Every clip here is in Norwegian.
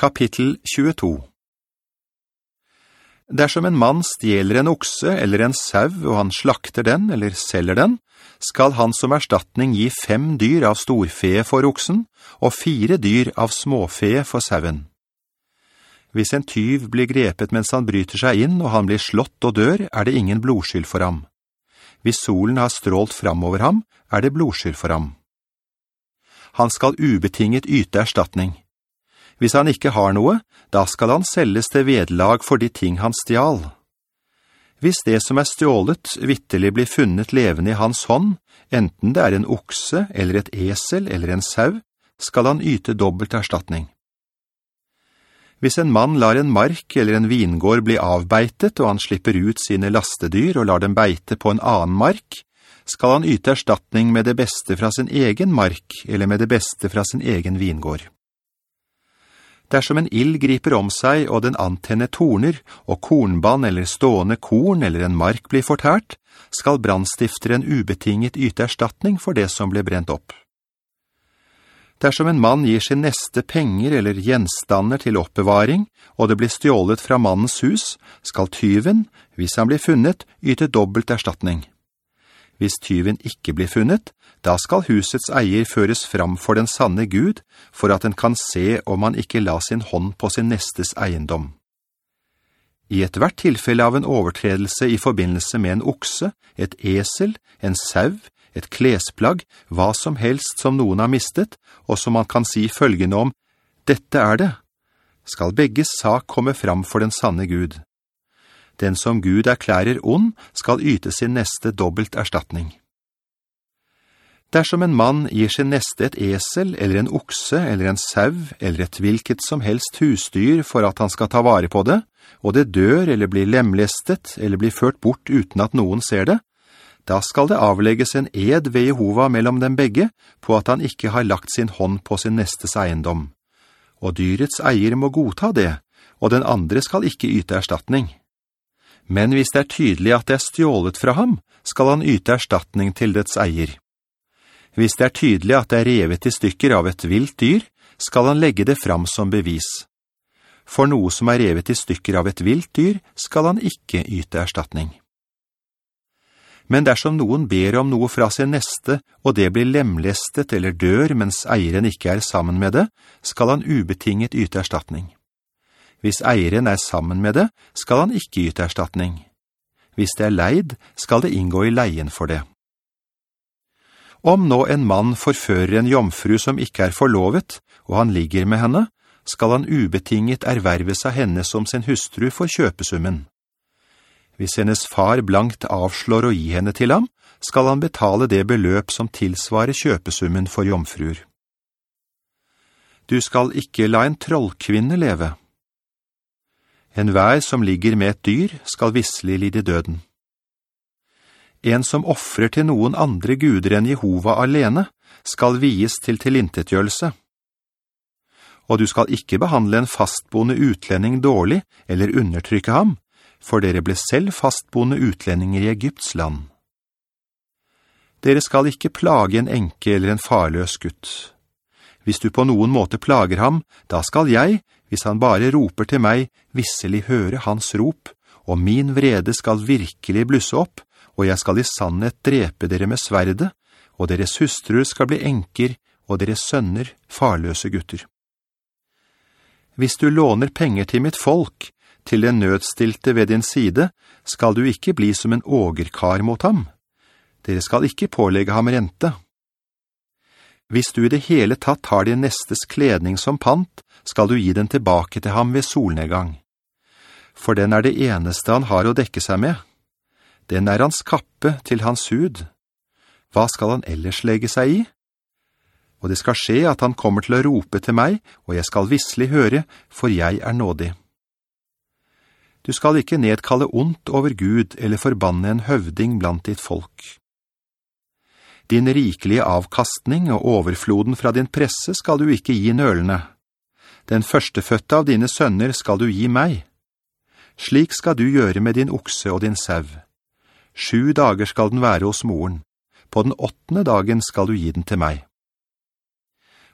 Kapittel 22 Dersom en mann stjeler en okse eller en sau, og han slakter den eller selger den, skal han som erstatning gi fem dyr av storfe for oksen, og fire dyr av småfe for sauen. Hvis en tyv blir grepet mens han bryter seg inn, og han blir slått og dør, er det ingen blodskyld for ham. Hvis solen har strålt fram over ham, er det blodskyld for ham. Han skal ubetinget yte erstatning. Hvis han ikke har noe, da skal han selges til vedlag for de ting han stjal. Hvis det som er stjålet vittelig blir funnet levende i hans hånd, enten det er en okse, eller et esel, eller en sau, skal han yte dobbelt erstatning. Hvis en mann lar en mark eller en vingård bli avbeitet, og han slipper ut sine lastedyr og lar dem beite på en annen mark, skal han yte erstatning med det beste fra sin egen mark, eller med det beste fra sin egen vingård. Dersom en ild griper om seg, og den antenne torner, og kornbann eller stående korn eller en mark blir fortært, skal brandstifteren ubetinget yte erstatning for det som ble brent opp. Dersom en mann gir sin neste penger eller gjenstander til oppbevaring, og det blir stjålet fra mannens hus, skal tyven, hvis han blir funnet, yte dobbelt erstatning. Hvis tyven ikke blir funnet, da skal husets eier føres fram for den sanne Gud, for at den kan se om han ikke la sin hånd på sin nestes eiendom. I et hvert tilfelle av en overtredelse i forbindelse med en okse, et esel, en sau, et klesplagg, hva som helst som noen har mistet, og som man kan si følgende om, «Dette er det», skal begge sak komme fram for den sanne Gud. Den som Gud erklærer ond, skal yte sin neste dobbelt erstatning. Dersom en mann gir sin neste et esel, eller en okse, eller en sau, eller et hvilket som helst husdyr for at han skal ta vare på det, og det dør eller blir lemlestet eller blir ført bort uten at noen ser det, da skal det avlegges en ed ved Jehova mellom dem begge på at han ikke har lagt sin hånd på sin nestes eiendom. Og dyrets eier må godta det, og den andre skal ikke yte erstatning. Men hvis det er tydelig at det er stjålet fra ham, skal han yte erstatning til dets eier. Hvis det er tydelig at det er revet i stykker av et vilt dyr, skal han legge det fram som bevis. For noe som er revet i stykker av et vilt dyr, skal han ikke yte erstatning. Men dersom noen ber om noe fra sin neste, og det blir lemlestet eller dør mens eieren ikke er sammen med det, skal han ubetinget yte erstatning. Hvis eieren er sammen med det, skal han ikke yte erstatning. Hvis det er leid, skal det inngå i leien for det. Om nå en mann forfører en jomfru som ikke er forlovet, og han ligger med henne, skal han ubetinget erverve seg henne som sin hustru for kjøpesummen. Hvis hennes far blankt avslår å gi henne til ham, skal han betale det beløp som tilsvarer kjøpesummen for jomfruer. Du skal ikke la en trollkvinne leve. En vær som ligger med et dyr skal visselig lide døden. En som offrer til noen andre guder enn Jehova alene, skal vies til tilintetgjørelse. Og du skal ikke behandle en fastboende utlending dårlig eller undertrykke ham, for dere ble selv fastboende utlendinger i Egypts land. Dere skal ikke plage en enke eller en farløs gutt. Hvis du på noen måte plager ham, da skal jeg, hvis han bare roper til meg, visselig høre hans rop, og min vrede skal virkelig blusse opp, og jeg skal i sannhet drepe dere med sverde, og deres hustruer skal bli enker, og deres sønner farløse gutter. Hvis du låner penger til mitt folk, til den nødstilte ved din side, skal du ikke bli som en ågerkar mot ham. Dere skal ikke pålegge ham rente. Hvis du i det hele tatt har din nestes kledning som pant, skal du gi den tilbake til ham ved solnedgang. For den er det eneste han har å dekke seg med. Den er hans kappe til hans hud. Hva skal han ellers legge seg i? Og det skal skje at han kommer til å rope til meg, og jeg skal visselig høre, for jeg er nådig. Du skal ikke nedkalle ondt over Gud eller forbanne en høvding blant ditt folk. Din rikelige avkastning og overfloden fra din presse skal du ikke gi nølende. Den førsteføtte av dine sønner skal du gi meg. Slik skal du gjøre med din okse og din sev. Sju dager skal den være hos moren. På den åttende dagen skal du gi den til meg.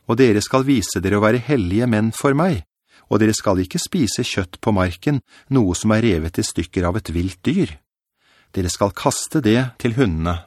Og dere skal vise dere å være hellige menn for meg, og dere skal ikke spise kjøtt på marken, noe som er revet i stykker av et vilt dyr. Dere skal kaste det til hundene.